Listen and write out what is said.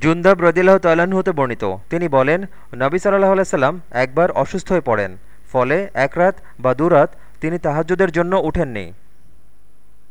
জুন্দাব রদিল্লাহ তাল্লাহ্ন হতে বর্ণিত। তিনি বলেন, নবী সাল্লাহ আলাইসাল্লাম একবার অসুস্থ হয়ে পড়েন। ফলে এক রাত বা দুরাত তিনি তাহাজ্জুদের জন্য উঠেননি।